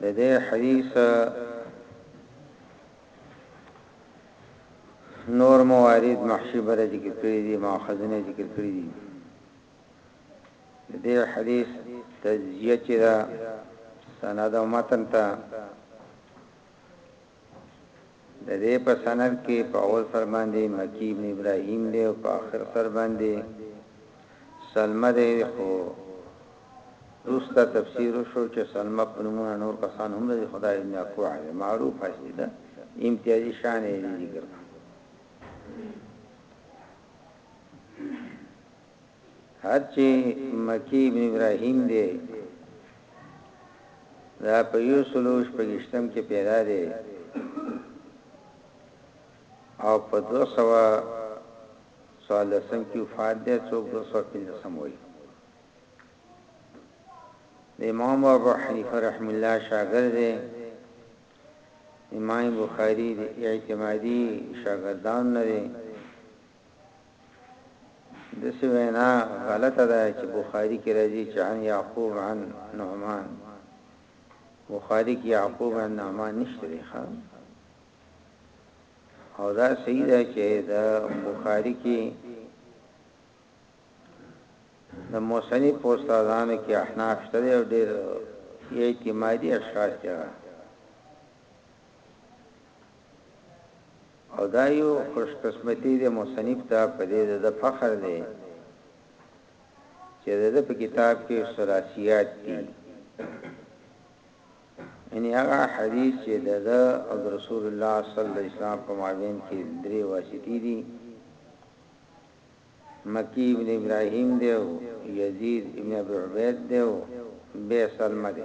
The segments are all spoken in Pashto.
د دې حدیث نور موارد محشی بره ذکر کړی دي ماخذونه ذکر کړی دي د دې حدیث تجزیه چې دا سند او متن ته د دې په سند کې په اول سر باندې مکی ابن ابراهیم دی او په اخر سر باندې سلمه دی خو روستا تفسیر شو چې سلمه په نمونه نور کسان هم لري خدای ابن اکوع دی معروف هستی ده امتیازی شان یې ذکر کړ هر چی مکی ابن ابراهیم دی دا په یو سلو شپږشتم کې پیدا دی او په 214 کې وفات دی څوک 215 وایي د امام ابو حنیفه رحم الله شاګرد دی امام بخاری د اعتمادي شاګردان نه دی داسې وینا غلطه ده چې بخاري کې راځي چې عن یعقوب عن نعمان بخاری کې یعقوب عن نعمان نشته دی ښا او دا صحیح ده چې دا بخاری کې د موسنی پوستادانو کې احناف شته دی او ډېر اعتمادي اشخاص دي او دا يو خوش قسمتي ده مصنف ته په دې د ده فخر دی چې د ده په کتاب کې ثلاثيات دي یعنی هغه حدیث چې د ده او رسول الله صلی الله علیه وسلم په مابین کې درې واسطې دي مکی ابن ابراهیم دی او یزید ابن ابي عبید دی او به سلمہ دی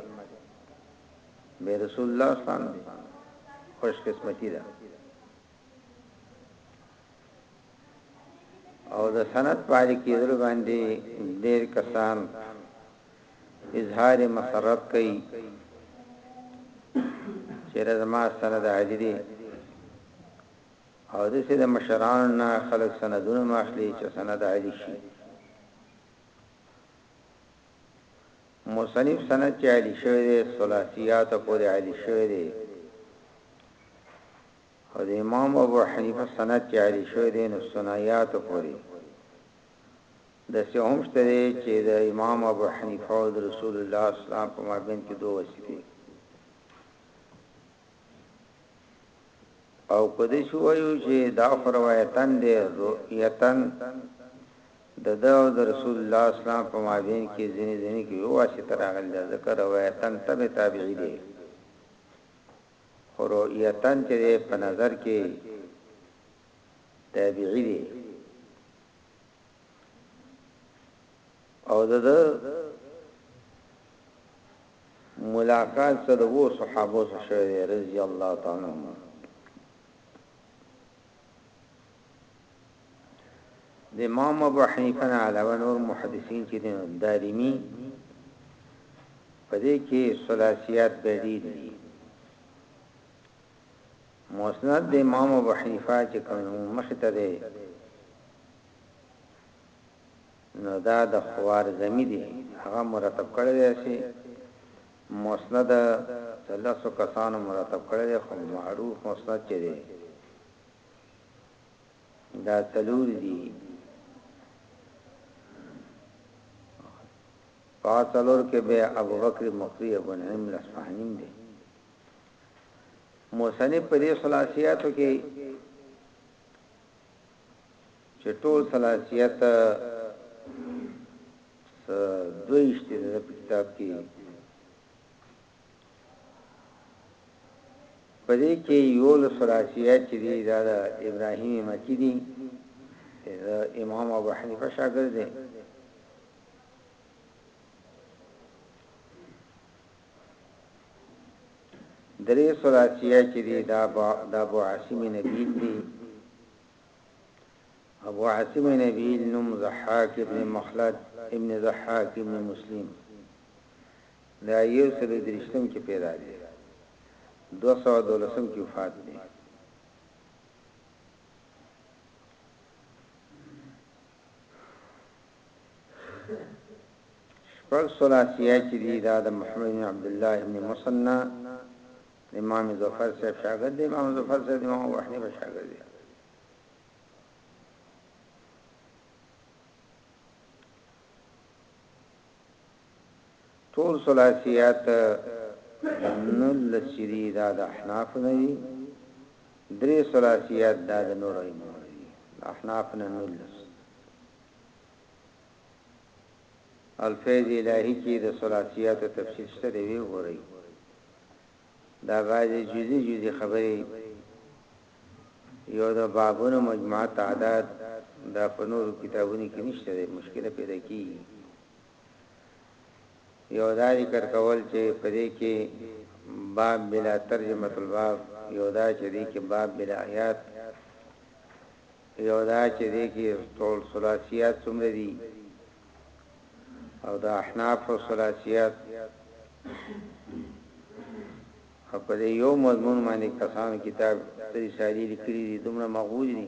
به رسول الله اسلام دی خوش قسمتی ده او د سند پالي کېدل باندې ډېر کسان اظهار مسرت کوي چې رزما سند عادي دي او د سید مشران نه خلق سندونه ماخلي چې سند عادي شي مصنف سند چې عالي شوی دی ثلاثياتو پورې عالي شوی دی او د امام ابو حنیفه سند چې عالي شوی دی نو ثنایاتو پورې د سه هم شته چې د امام ابو حنیفه او رسول الله اسلام په مابین کې دوه وسیتي او که داسې ووایو چې دا خو روایتاً دی، رؤیتاً د ده او د رسول الله اسلام په مابین کې ځینې ځینې کې یو واسطه راغلې ده، ځکه روایتاً تبع تابعي دی، خو رؤیتاً چې دی په نظر کې تابعي دی او د ده ملاقات ستا د اوو صحابو سره شوی دی رضی الله تعالی عنهم د امام ابو حنیفه نه علاوه نور محدثین چې دین دارمی پدې کې ثلاثیات به دي دي مسند د امام ابو حنیفه چې کوم مخ ته دی نو دا د خوارزمي دي هغه مرتب کړی دی چي مسند د لسو کسانو مرتب کړی دی خو معروف مسند چي دی دا څلور دي په څلور کې به ابوبکر مقری ابو نعیم لسفهنیم دی موسنی په دې خلاصیاتو کې چې ټول سلاسیت دویشت د په کتاب کې په دې کې یو له سلاسیت چې دی دا د ابراهیم مکی دی دا امام ابو حنیفه شاګرد دی درې ثلاثیه چې دی دا د ابو عاصم نبیل دی ابو عاصم نبیل نوم ضحاک ابن مخلد ابن ضحاک ابن مسلم دا یو سل درشتم کې پیدا دی 212 کې وفات دی شپږ ثلاثیه چې دی دا د محمد بن عبد الله ابن مسنى امام ظفر صاحب شاګرد دی امام ظفر صاحب امام ابو حنیفه شاګرد دی ټول ثلاثيات نولس چي دي دا د احنافو نه دي درې ثلاثيات دا د نورو ائمو نه دي د احنافو نه نولس الفيض الهي کي د ثلاثيات تفصيل شته دی وی ګورئ دا بعضی جزی جزی خبرې یو د بابونو مجموعه تعداد دا په نورو کتابونو کې نشته دی مشکله پیدا کیږي یو دا ذکر کول چې په دې کې باب بلا ترجمة الباب یو دا چې دې کې باب بلا ایات یو دا چې دې کې ټول ثلاثیات څومره دي او دا احناف او ثلاثیات په دې یو مضمون باندې کسانو کتاب تری ساری لیکلي دي دومره مغوج دي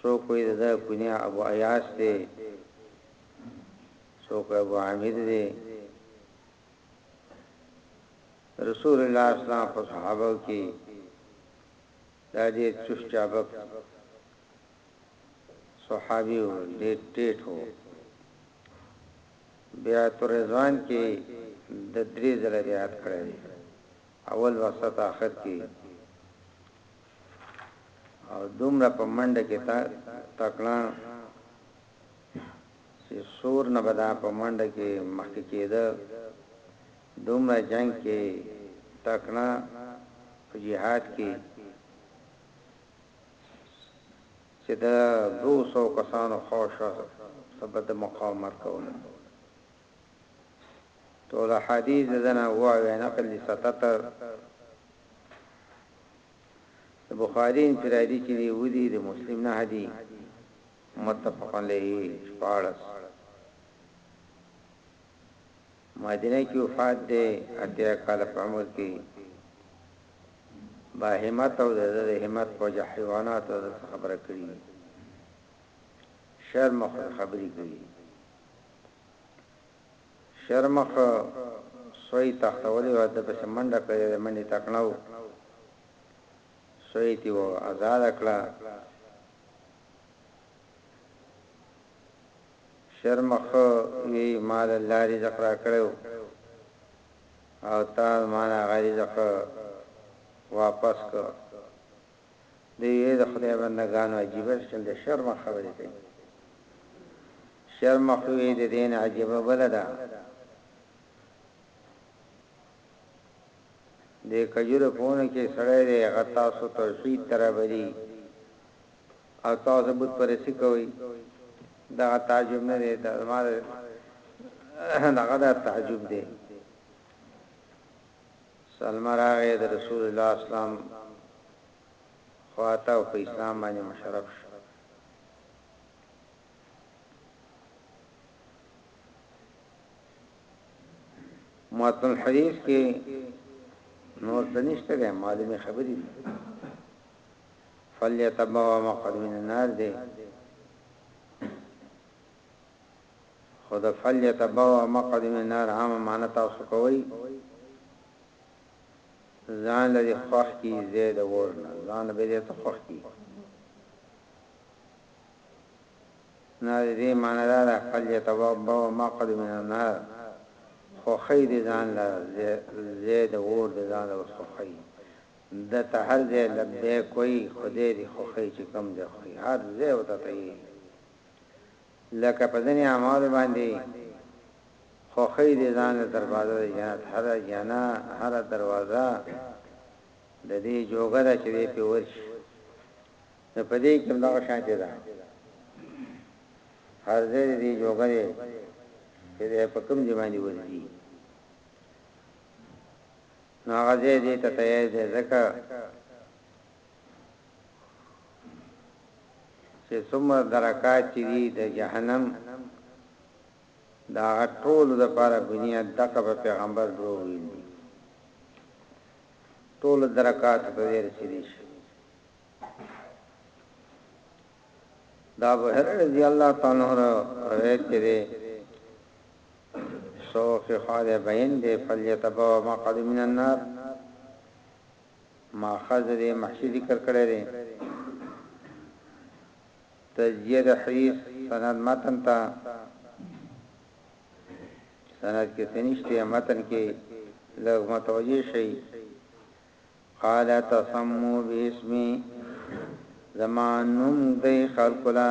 څوک وایی د ده کنیه ابو ایاس دی څوک وایی ابو عامر دی رسول الله اسلام په صحابه کې دا دې چشچابک صحابي و دې ټیټ و بیا تر رضوان کې د درې ځله بیعت کړی اول وسط اخر کې او دومره په منډه کې تا تکړه چې سور نه بدا په منډه کې مخکې کېده دومره جنگ کې تکړه په جهاد کې چې دا 200 کسانو خوښه سبد مقاومت کوله ټول احادیث د ده نه وو او یې نقل دي ستتر د بخاري انفرادي چې دي اووه دي د مسلم نهه دي متفق علیه شپاړس مدینه کې وفات دی اتیا کال په عمر کې با همت او د همت په جحیوانات او د خبره کړی شرم خبرې کړی شرمښ سوی تښتولی وه ده پسې منډه کړې ده د منډې تکڼه وو سوی تي وو ازاد کړه شرمښ وی ما د الله رزق را کړو او تا ما نه غریزق واپس کړ دی وی د خدای بنده ګانو عجیبه شکل د شرمه خبری کوي شرمه خو وی د دین عجیبه بل ده د کجوره پونه کې سړی دی غتا سو توحید ترابلی او تاسو بت پرسی کوي دا تعجب نه دی دا ما دا غدا تعجب دی سلمه راغی د رسول الله اسلام خواته او په اسلام باندې مشرف شو. متن الحديث کې نور څه نشته ده معلومه خبرې دي فلیتبوا مقعد من النار دي خو د فلیتبوا مقعد من النار عامه معنی تاسو کوئ، ځان له دې خوښ کړي ځای د اور نه، ځان له بېځایه څه خوښ کړي؟ نه د دې معنی دا ده، فلیتبوا مقعد من النار، خوښئ دې ځان له ځای د اور د ځان له وسوخئ، ده ته هر ځای لبیک وایي، خدای دې خوښوي چې کوم ځای خوښوي، هر ځای ورته تیار دي. لکه په ځنې اعمالو باندې خوښۍ دې ځان له دروازه د جنت هره جنه هره دروازه د دې جوګه ده چې دې په ورش نو په دې کې دغه شانته ده هر دې دې جوګه دې چې دې په کوم دی باندې ورځي نو هغه دې ته تیار دې ځکه چه څومره درکات چه دي د جهنم د هغه ټولو د پاره بنياد دغه په پيغمبر دروغ ويل دي ټولو درکاتو ته دې رسيدي شي دا بحر رضی الله تعالی عنہ روایت کړي سو فی حال بین دے فلیتبوا مقعد من النار ماخذ دې محشي ذکر کړی دی. تجزیه د حدیث سند متن ته چې سند کې څه نشته متن کې لږ متوجه شئ. قال تسمو باسمي زما نوم دی خلق لا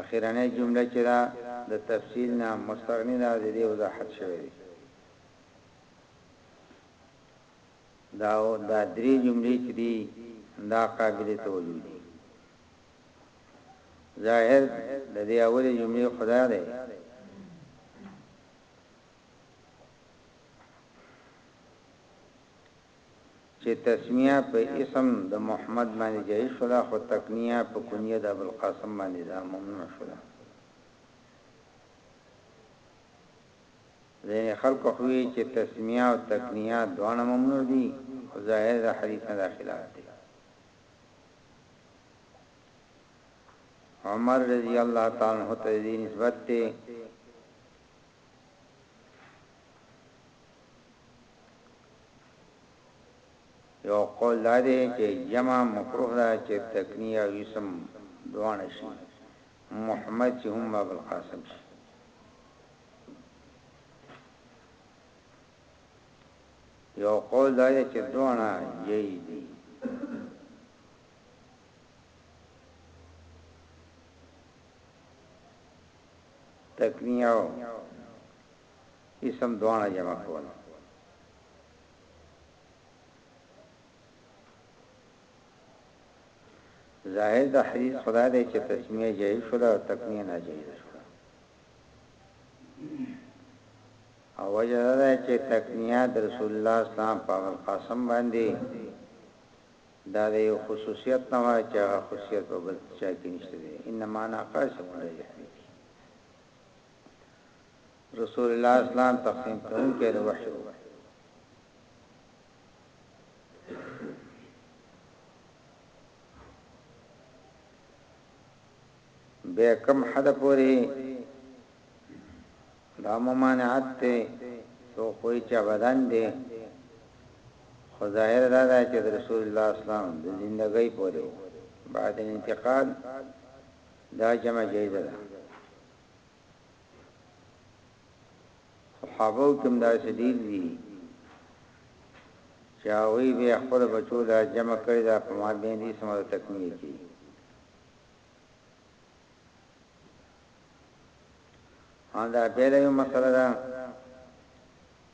اخرنۍ جمله چې ده د تفصیل نه مستغنی ده د دې وضاحت شوی دی دا او دا درې جملې چې دي دا قابل توجه دي ظاهر د دې اولې جملې خدا ده چه تسمیه په اسم د محمد باندې جائز شوله خو تکنیه په کنیه د ابوالقاسم باندې دا ممنوع شوله ځینې خلق خوی چه تسمیه او تکنیه دوانه ممنوع دی خو ظاهر دا حدیث نه دا خلاف دی عمر رضی اللہ تعالی عنہ ته دې نسبت ته یو قول دا دی چې جمع مکروه ده چې تکنیه او اسم دواړه شي، محمد چې هم ابوالقاسم شي. یو قول دا دی چې دواړه یی دي. تکنیه او اسم دواړه جمع کول. ظاهر د حدیث خدا دی چې تسمیه جایز شو او تکنیه ناجایز شو او وجه دا چې تکنیه د رسول الله اسلام په قسم باندې دا د یو خصوصیت نه وه چې هغه خصوصیت په بل چا کې نشته دی انما انا قاسم لرحمتي رسول الله اسلام تقسیم کوونکی د وحی وو به کم حد پوری دا ممانعت دی څوک وایي چې ابدا دی خو ظاهر دا ده چې د رسول الله اسلام د زندګۍ پورې وو بعد انتقال دا جمع جایزه ده صحابه کوم دا سدیل دي چاوی به خپل بچو دا جمع کړی دا په ما باندې سمه تکمیل کی او دا بېله يوه مسئله ده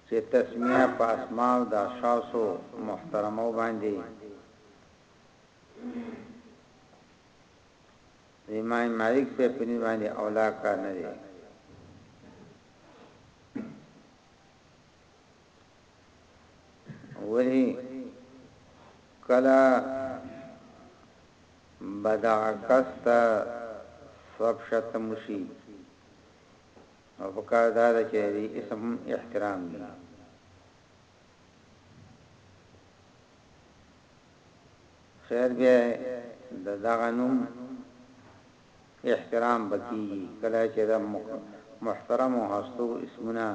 چې تسميه په اسماء د اشخاصو محترمو باندې د امام مالک په پني باندې اولا کار نه دی ولی کلا بدغه کس ته سوک شتم وشي نو پکار دا ده چې دې اسم هم احترام وي خیر بیا د دغه نوم احترام بکی کله چې د محترم او هستو اسمونه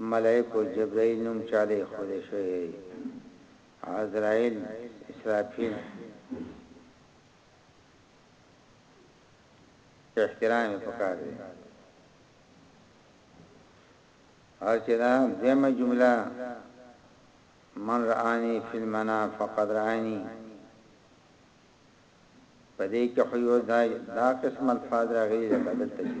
ملائکو جبرائیل نوم چاله ایښودی شوی دی عزرائیل اسرافیل احترام یې پکار دی او چې دا دیمه جمله من رآنی فی المنا فقد رآنی په دې کې خو یو دا دا قسم الفاظ راغلي لکه دلته چې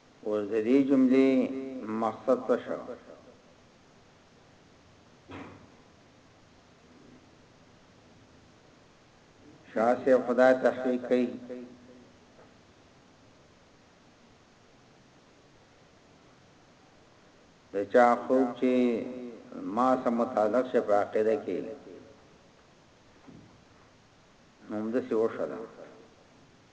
اوس د دې جملې مقصد څه شو؟ شاه صاحب خو دا تحقیق کوي د چا خوب چې ما سم متعلق شه په عقیده کې نوم د سی وشله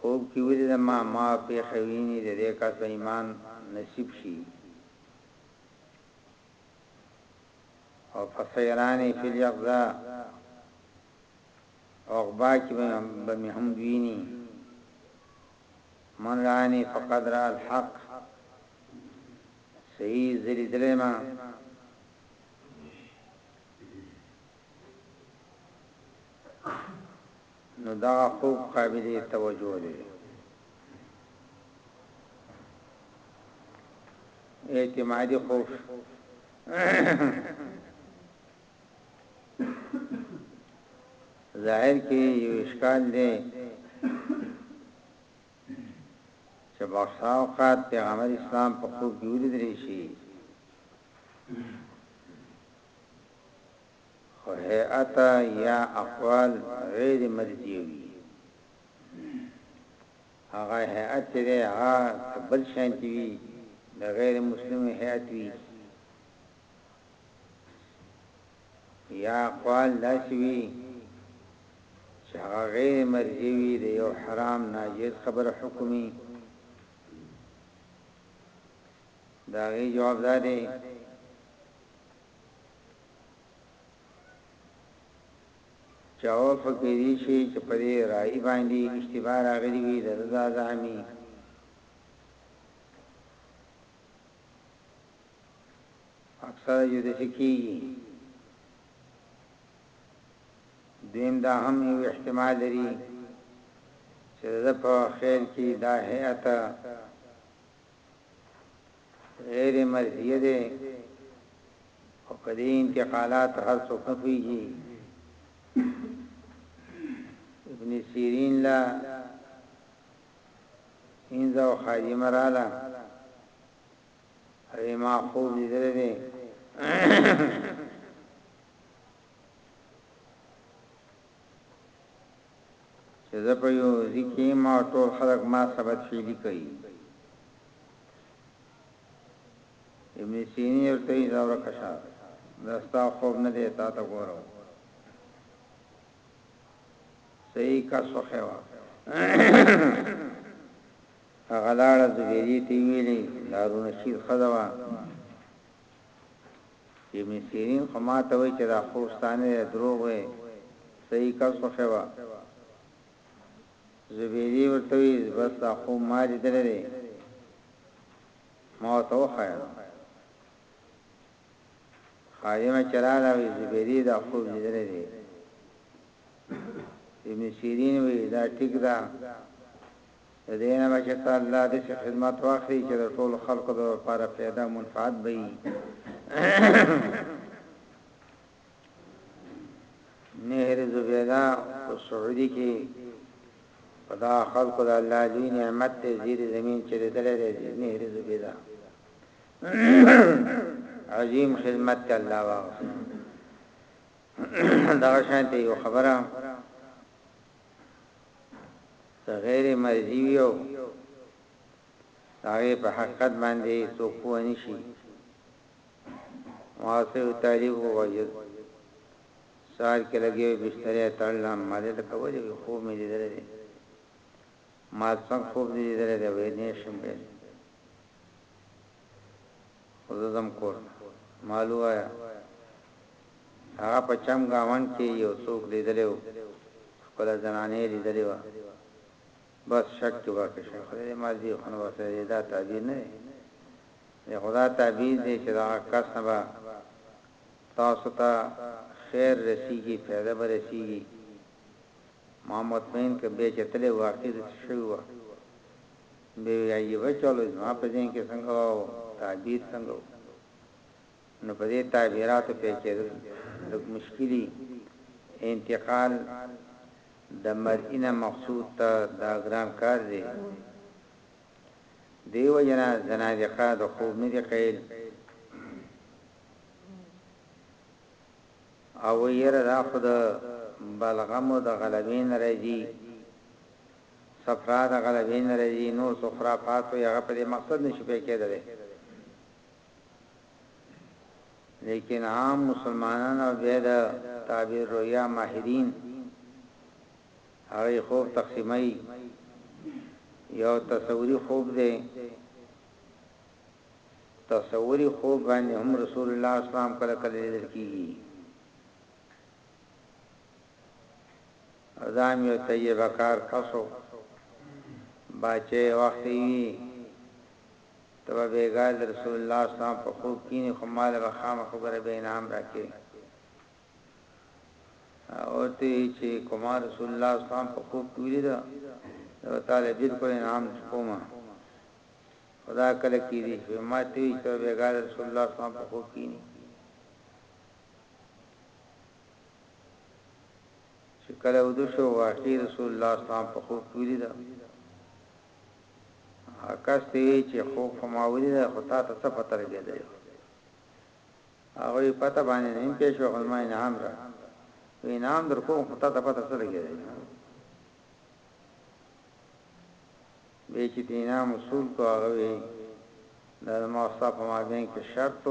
خوب کی ولیدم ما ما پیښه وینی ددی کس به ایمان نصیب شی او په سیرانی فی الیقظه عقبا کی به می هم وینی من رانی فقد را الحق صحیح زلی دلی ما نو دغه خوب قابل توجه دی. اعتمادي خوب شو. ظاهر کې یو اشکال دی چې بخشا اوقات پیغمبر اسلام په خوب کې ولیدل شي خو هیئت یا اقوال غیر مرجع وي هغه هیئت چې دی هغه څه بل شانتي وي د غیر مسلم هیئت وي یا اقوال داسې وي چې هغه غیر مرجع وي د یو حرام ناجیز خبر حکمي دا غي جواب ده چې هغه خو کېدای شي چې په دې رايي باندې اشتباه راغلي وي د رضا زعمي اکثره یو داسې کېږي دویم دا هم یو احتمال لري چې د په خیال کې دا هيئت غیر مرضیه ده او په دې انتقالات هر څوک نه پوهیږي ابن سیرین لا انځه او خادمه رااله او ما خوب لیدل دي چه زه په يو ځي کي يم او ټول خلک ما ثبت فعلي کوي ابن سيني ورته وي ځه ورکه شه دا ستا خوب نه دی تا ته ګورم صحیح کس وخوا هغه لاړه زبیری تی ویلی دارو نشید خدوا ابن سیرین خو ماته وایي چې دا خوب ستا نه دی دروغ وایې صحیح کس خو ښه وه زبیدې ورته وایي بس دا خوب ما لیدلی دی ما ورته وښایه نو خادمه چې راغله وایي زبیدې دا خوب لیدلی دی ابن سیرین وایي دا ټیک ده د دې نه به چې ته الله داسې خدمت واخلي چې د ټولو خلکو د لپاره فایده او منفعت به وي نهر زبیدا په سعودي کې خدا خلق د الله لوی نعمت ته زیر زمين چره دلې دی نهر زبیدا عظیم خدمت ته الله واغ دا شانته یو خبره که غیر مرضي وي او د هغې په حقیقت باندې څوک پوه نه شي ما ورته یو طالب ووژل سهار کې لګیا وي بستر یې تړلم ما دې ته کولې وي خوب مې لیدلی دی ما سم خوب لیدلی دی ویې نه شم ویلی خو زه ځم کور ته. مال ووايه هغه په چم ګاونډ کې يو څوک ليدلی و، خپله زنانه يې ليدلې وه. بس شک کې ورک شوی. خدای دې مال دي خونه ورسره دې دا تعبير نه دی. دې خو دا تعبير دی چې دغه کس نه به تاسو ته خير رسيږي، فايده به رسيږي. ما مطمئن کړ بيا چې تللی واقعي داسې شوي وه. به وي ايي به چلوي زما په ذهن کې څنګه وه او تعبير څنګه وو نو په دې تعبيراتو پيچېدل لږ مشکل دي انتقال د مرئي نه مقصود ته دا ګران کار دی دی وجنا زنادقه د خوب نه دی قیل او یره دا خود بلغم د غلبین راځي صفرا د غلبې نه راځي نور څو خرافات وي هغه په دې مقصد نه شي پوه کېدلی لیکن عام مسلمانان او بیا د تعبیر رویا ماهرین هغه خوب تقسیمای یو تصوری خوب دی تصوری خوب باندې هم رسول الله اسلام کله کله لیدل کیږي او دا هم یو تجربه کار کس و، باچه یې وخت ته وي، ته به بېګاه د رسول الله صلی الله علیه وسلم په خوب کېنې، خو ما له به خامخا به ربه انعام راکوې. هغه ورته وویل چې که ما رسول الله صلی الله علیه وسلم په خوب کې ولید، زه به تا له بالکل انعام درکوم، خو دا کله کېدای شي چې ما ته ووایي چې ته به بېګاه د رسول الله صلی الله علیه وسلم په خوب کېنې. چې کله وده شو واقعي رسول الله اسلام په خوب کې ولید هغه کس ته وی چې خوب خو ما ولید خو تا ته څه پته لګیدلی هغه یې پته باندې نه پېښ شو خو ما انعام را وی انعام در کوم خو تا ته پته څه لګیدلی به چې دینا مسول کو هغه وی دا ما صاحب ما بین کې شرط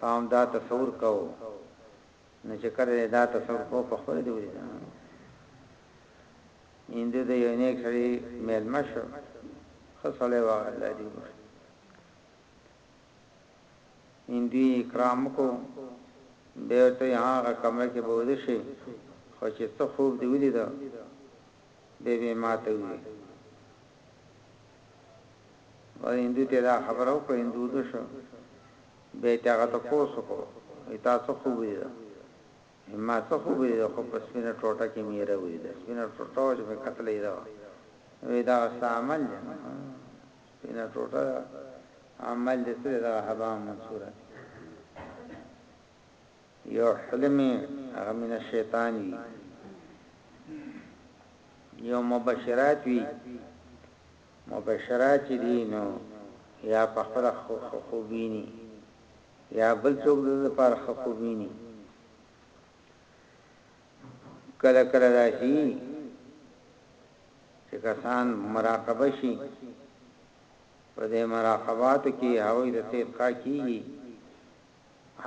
تام دا تصور کوو نو چې کله دا تصور کو په خپل دی ورته اندو د یو نیک سړي مل مشو خصله و الله دی وبخ اندی کرام کو به ته هغه کمره کې بود شي خو چې څه خوب دی ولید به به ماته وي و اندو ته دا خبرو کو اندو دو شو بیا ته هغه ته پوس وکړو وی تا څه خوب ولیده وی ما څه خوب ولیده خو په سپینه ټوټه کې می یره ولیده سپینه ټوټه وه چې می کتله یره وه وی دا ستا عمل دی سپینه ټوټه عمل دی څه دا حبا منصوره دی یو حلم هغه من شیطان وی یو مبشرات وی مبشره چې دي نو يا په خپله ښه خوب ويني يا بل څوک د لپاره ښه خوب ويني کله کله راشي چې کسان مراقبه شي په دې مراقبات کې هوی د تیر کا کیږي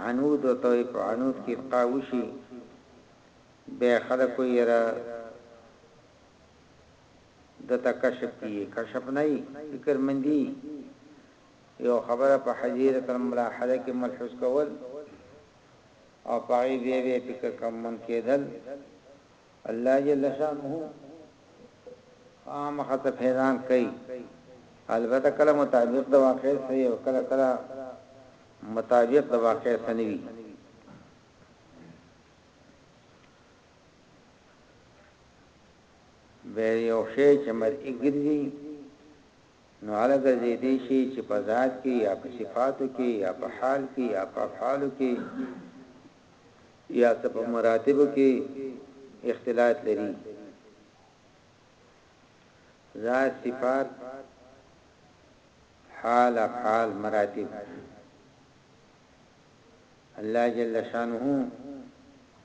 عنود او توي په عنود کې کا وشي به خلکو یې را ده ته کشف کی یی کشف نه یی فکر مندی یی یو خبره په حظیرت الملاحظه کی ملحوظ کول او په هغی بیا بیا فکر کمن کیدل الله جل شانه خامخا ته فیضان کوي البته کله مطابق د واقع سره یو کله کله مطابق د واقع سره نه وي به یو شی چې مرئي ګرځي نو هله ګرځېدی شي چې په ذات کې یا په صفاتو کې یا په حال کې یا په افعالو کې یا څه په مراتبو کې اختلاط لري ذات صفات حال افعال مراتب الله جل شانه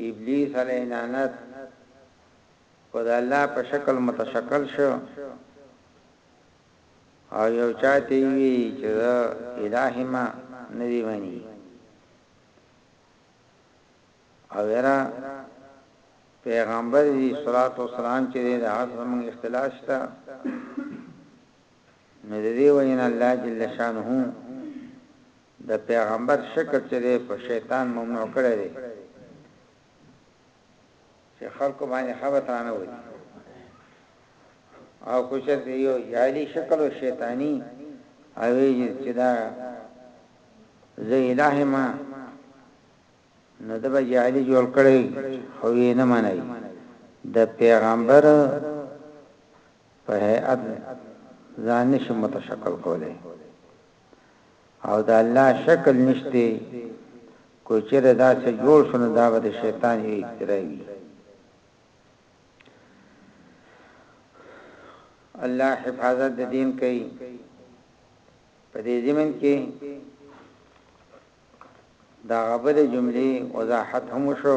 ابلیس علیه لعنت خو د الله په شکل متشکل شو او یو چاته وی چې الہ ما نه دی ونی او ورا پیغمبر دی صلوات و سلام چې د حسن من اختلاف شته نو دې وینا الله جل شانه د پيغمبر شکل چې دی په شيطان ممنوع کړی دی چې خلکو باندې خبت رانه ولي او که چېرته یو جعلي شکل او شیطانی او چې دا زه الٰه ما نو د به جعلی جوړ کړی خو یې نه منای د پیغمبر په هيئت ځان نشي متشکل کولای او د الله شکل نشته که چېرې داسې جوړ شو نو دا به د شیطان یو اختراع وي الله حفاظت د دین کوي په دې زمن کې دا غبل جملې وضاحت هم شو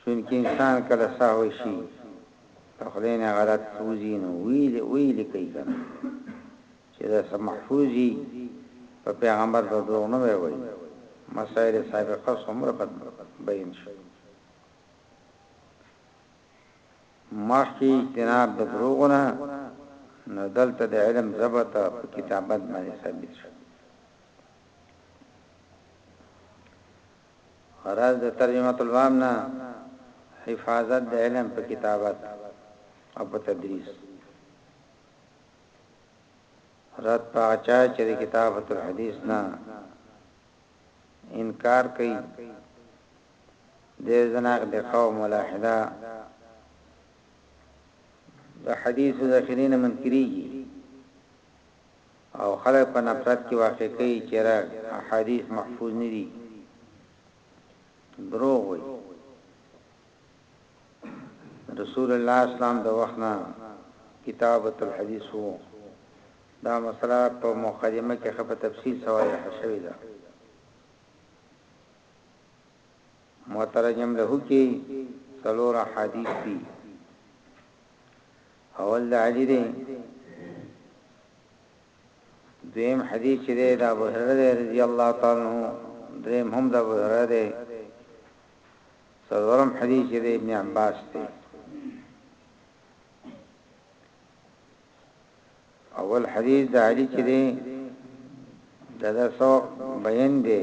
چونکه انسان کله سهو شي د خدای نه غلط وځي نو ویل ویل کوي کنه چې دا سم محفوظي په پیغمبر به دروغ نه وایي مسائل سابقه څومره په بیان شو مخکې اجتناب د دروغونه نو دلته د علم ضبط په کتابت باندې ثابت شو غرض د ترجمة الباب نه حفاظت د علم په کتابت او په تدریس. رد په هغه چا چې د کتابت الحدیث نه انکار کوي د زناق د قوم ملاحده د حدیث د خلینه منکریږي او خلک په نفرت کې واقع کوي چېرې احاديث محفوظ نه دي دروغ وایي رسول الله اسلام د وخت نه کتابت الحديث وو دا مسله په مقدمه کې خپه تفصیل سوال شوی ده مترجم له کې څلور حدیث دي اول د علی دی دویم حدیث چې دی د ابو هرره دی رضی الله تعالی عنہ دریم هم د ابو هرره دی څلورم حدیث چې دی ابن عباس دی اول حدیث د علی چې دی د داسو بیان دی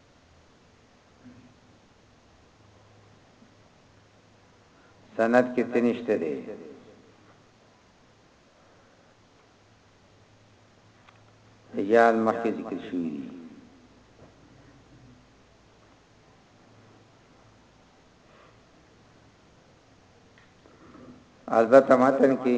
سند کې څه نشته دی. رجال مخکې ذکر شوي دي. البته متن کې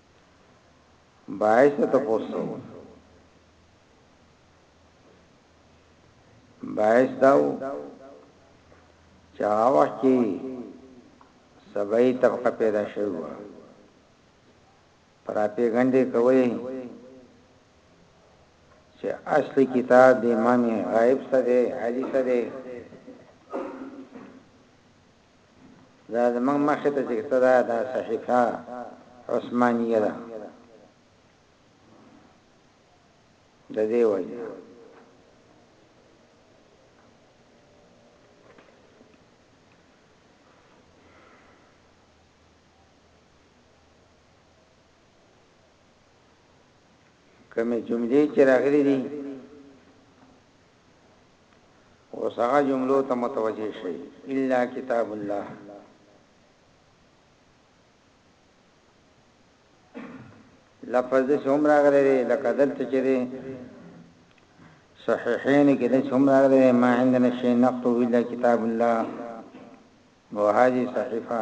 باعث ته پوسو باعث داو چا وخت کې سبای طبقه پیدا شوی و پراپیګنډې کوي چې اصلي کتاب د امام غائب سره علي سره دا زموږ مخې ته چې څه ده دا صحیفه عثمانیه ده د دې وجه کومې جملې چې راغلي دي اوس هغه جملو ته متوجه شئ الا کتاب الله لفظ د څوم راغلی دی لکه دلته چې دی صحیحین کې د څوم راغلی دی ما عندنا شی نقطو الا کتاب الله وهذه صحیفه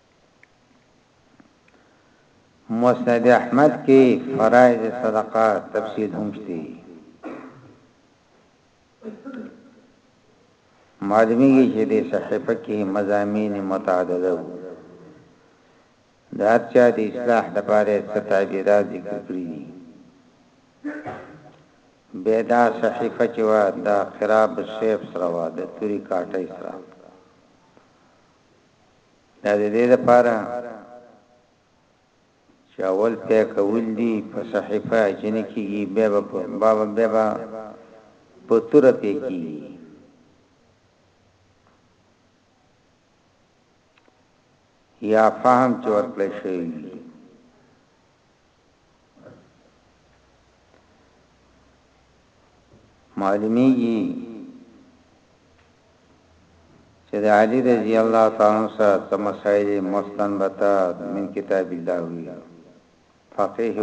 مسند احمد کی فرائض صدقه تفصیل هم شته دی معلومیږي چې دې صحیفه کې مزامین متعدده وو د هر چا د اصلاح لپاره څه تعبیرات ذکر کړی دي بيدا صحیفه چې وا د خراب شیف سره وا د توري کاټي سره دا د دې لپاره چې اول پې کول دي په صحیفه چې نه کیږي بیا به بابا بیا به په تور پې کیږي یا فهم چې ورکړی شوی معلومیږي چې د علي رضی الله تعالی عنہ سره د مسائل مستنبطه من کتاب الله وی فقيه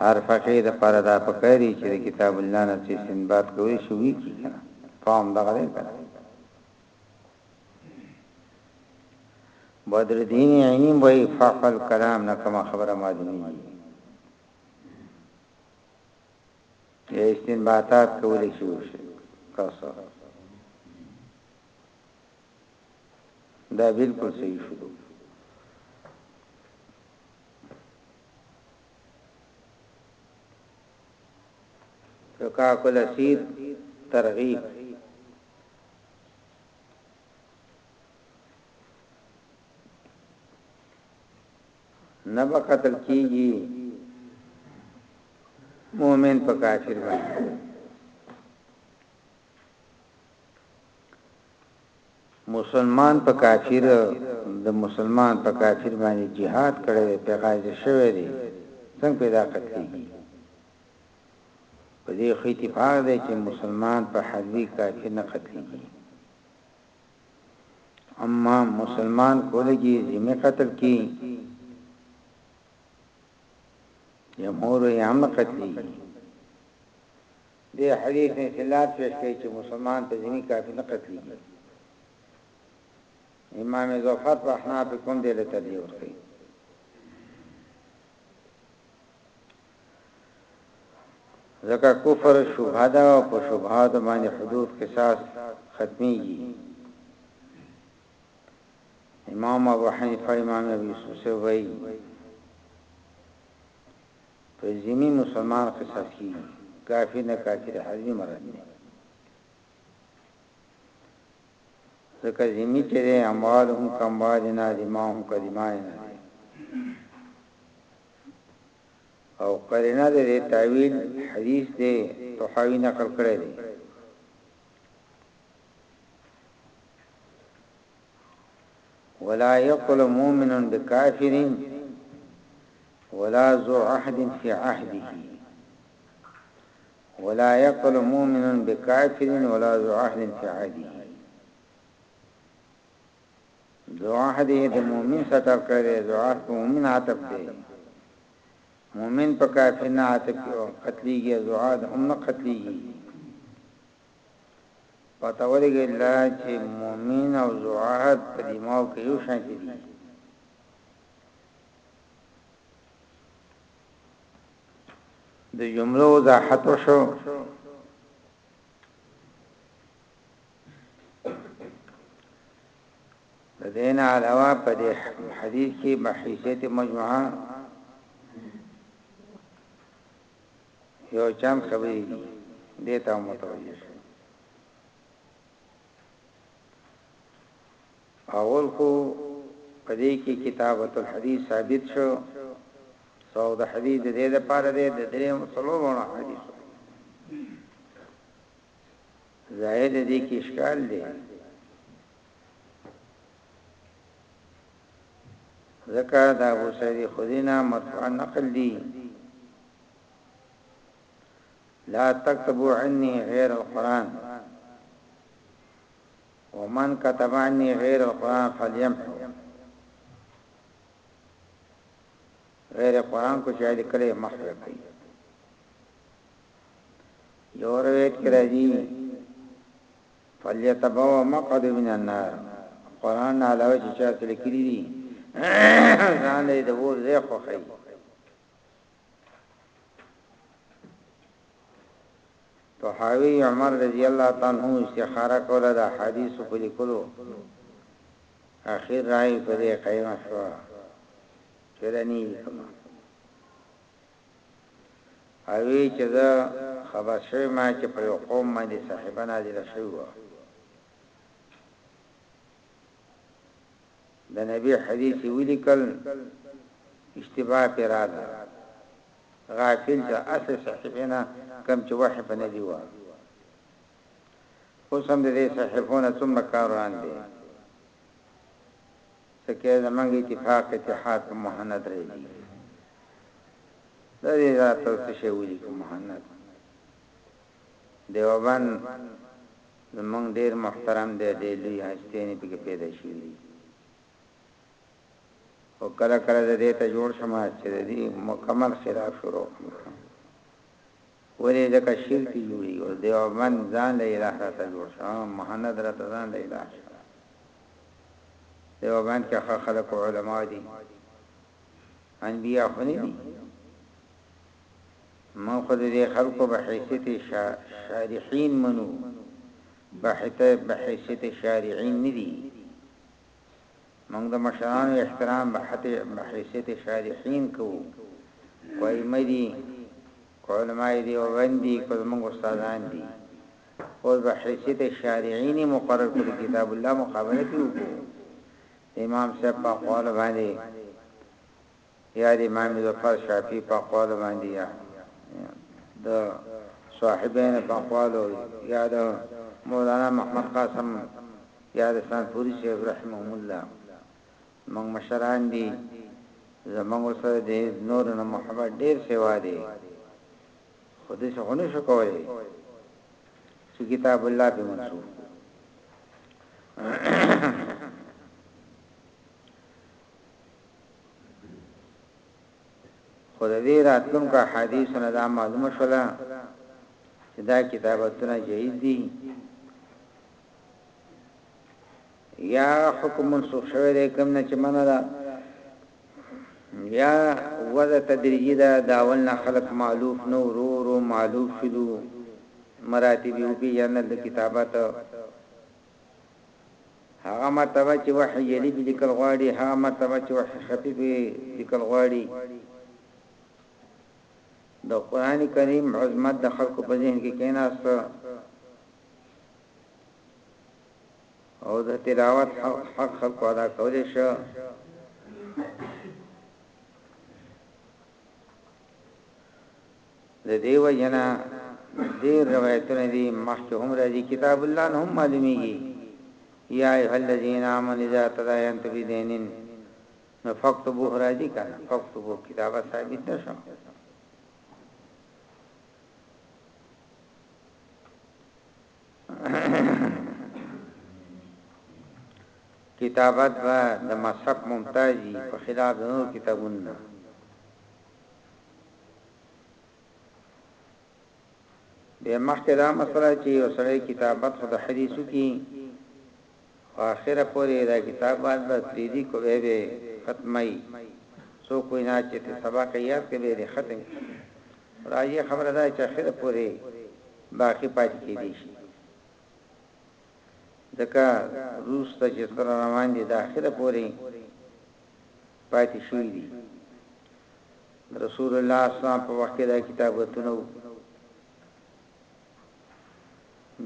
هر فقيه د پاره دا پکاري چې د کتاب الله نه چې استنباط کوي شوي کی کنه فهم دغه دی کنه بدرالدین عینی وای فاق الکلام نه کومه خبره معلومیږي یا استنباطات کولې شي وشي تاسو دا بالکل صحیح شو فقاق الاسیر ترغیب نه به قتل کیږي مؤمن په کافر باندې مسلمان په کافر د مسلمان په کافر باندې jihad کړي پیغاز شوی دی څنګه پیدا کړی په دې خو اتفاق دی چې مسلمان په حربي کافر نه قتلېږي. اما مسلمان کولی شي ذمي قتل کړي، جمهور یې هم نه قتلېږي. دې حدیث نه استدلال پیش کوي چې مسلمان په ذمي کافر نه قتلېږي. امام زوفر په احناف کوم دی له ترجیح ورکوي. ځکه کفر شبهه ده او په شبهات باندې حدود قصاص ختميږي امام ابو حنیفه امام ابو یوسف سے وایي په ذمي مسلمان قصاص کیږي کافی نه کافر حزمی مراد نه ځکه ذمي چې اموالهم کم واجنا دماهم کدمانه او قرینه د دې تاویل حدیث دی طحاوی نقل کړی دی ولا يقل مؤمن بكافر ولا ذو عهد في عهده ولا يقل مؤمن بكافر ولا ذو عهد في عهده ذو عهد یې د مؤمن خطاب کړی دی، ذو عهد په مؤمن عطف دی، مؤمن په کافر نه عطف کېږي او قتلېږي، ذو عهد هم نه قتلېږي. پته ولګي لا چې مؤمن او ذو عهد په دماغ کې یو شان دي د جملو وضاحت وشو دین علاوه په دې حدیث کې بحیثیت مجموعه یو چم خبرې دي دې ته متوجه شئ اول خو په دې کې کتابت الحدیث ثابت شو سو د حدیث دې لپاره دې د درې مسلو ونه حدیث ظاهر دی دی کی اشکال دی ذکا دا ابو سعید خدینا مرفوع نقل دی لا تكتبوا عني غير القرآن ومن كتب عني غير القرآن فليمحو غیر قرآن کو چاہی کلی محو کئی یو روایت کې راځي فلیتبو مقعد من النار قران نه علاوه چې چا سره کړی دي ځان دې د ور زه خوخی طحاوی عمر رضی الله تعالی عنہ استخاره کوله دا حدیث په لیکلو اخر راي په دې قیمه شو چرنی کما او وي چې زه خبر شوی ما چې پر یو قوم باندې صحیفه نازله شوی وه د نبی حدیث یې ولیکل اشتباه پې راغله غافل چې اصل صحیفه نه کم چې وحی په نبی وه اوس هم د دې صحیفونه څومره کار وړاندې ځکه زمونږ اتفاق اتحاد په مهند ريدي ده دي ځاي ته څه شي وليکم مهند ديوبند زمونږ ډير محترم دي ډير لوی هستيني پکې پيدا شوي دي او کله کله د دې ته جوړ شم چې د دې مکمل خلاف شروع کړم ولی ځکه شرکی جوړیږی اوس دیوبند ځان له اله راته جوړ شه مهند راته ځان له اله شه دیوبند کی ښه خلک او علماء دی انبیاء خو نه دی من خو دی خلکو به حیثیت شارحین منو بحیثیت شارعین ندی موږ د مشرانو احترام به حتی به حیثیت شالحین کوو کو ایمه دی کو علماء دی او وندی کو موږ استادان دی او به حیثیت شارعینی مقرر کړو کتاب الله مقابله پیو کو امام صاحب په قول باندې يا د امام ظفر شافعي په اقوالو باندې يا د صاحبين په اقوالو يا د مولانا محمد قاسم يا د سانپوري شيخ رحمهم الله موږ مشران دي زموږ سره د نور نه محبت ډېر سیوا دي خو دې څه غونې شو کولای چې کتاب الله به منسوخ خو د دې راتلونکو احادیثو نه دا معلومه شوله چې دا کتابتونه جایز دي یا حکم منسوخ شوی دی کوم نه چې منه ده یا وضع تدریجی ده داول نه خلق معلوف نو رو رو معلوف شدو مراتبی او پی جنل کتابت هغه مرتبه چې وحی جلی پې لیکل غواړي هغه مرتبه چې وحی خفی پې لیکل غواړي د قران کریم عظمت د خلکو په ذهن کې کیناست او د تلاوت حق خلق ادا کولې شو د دې وجې نه ډېر روایتونه دي، مخکې هم راځي، کتاب الله نه هم معلومېږي، یا ایها الذین آمنوا اذا تداینتم بدین نو فاکتبوه راځي که نه؟ فاکتبوه کتابت ثابت نه شو. کتابت به د مصحف ممتاز وي په خلاف د نورو کتابونو نه. به مخکې دا مسله چې یو سړی کتابت خو د حدیثو کې اخره پورې دا کتاب باندې بس لیدي کو به به ختمي سو کوی نه چې سبق یاد کې به ختم راځي خبره دا چې اخره پورې باقی پاتې کیږي دکار وروسته چې څومره روان دي د اخره پورې پاتې شوي دي رسول الله صلی الله علیه وسلم په وخت دا کتابتونه وو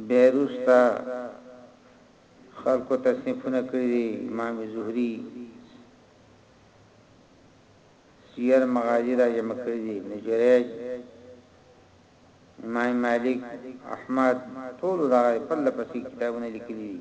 بیروستا خلکو تصنیفونه کړی دي امام زهری سیر مغازی را جمع کړی دي نجریج امام مالک، احمد ټولو دغه پرله پسې کتابونه لیکلي دي.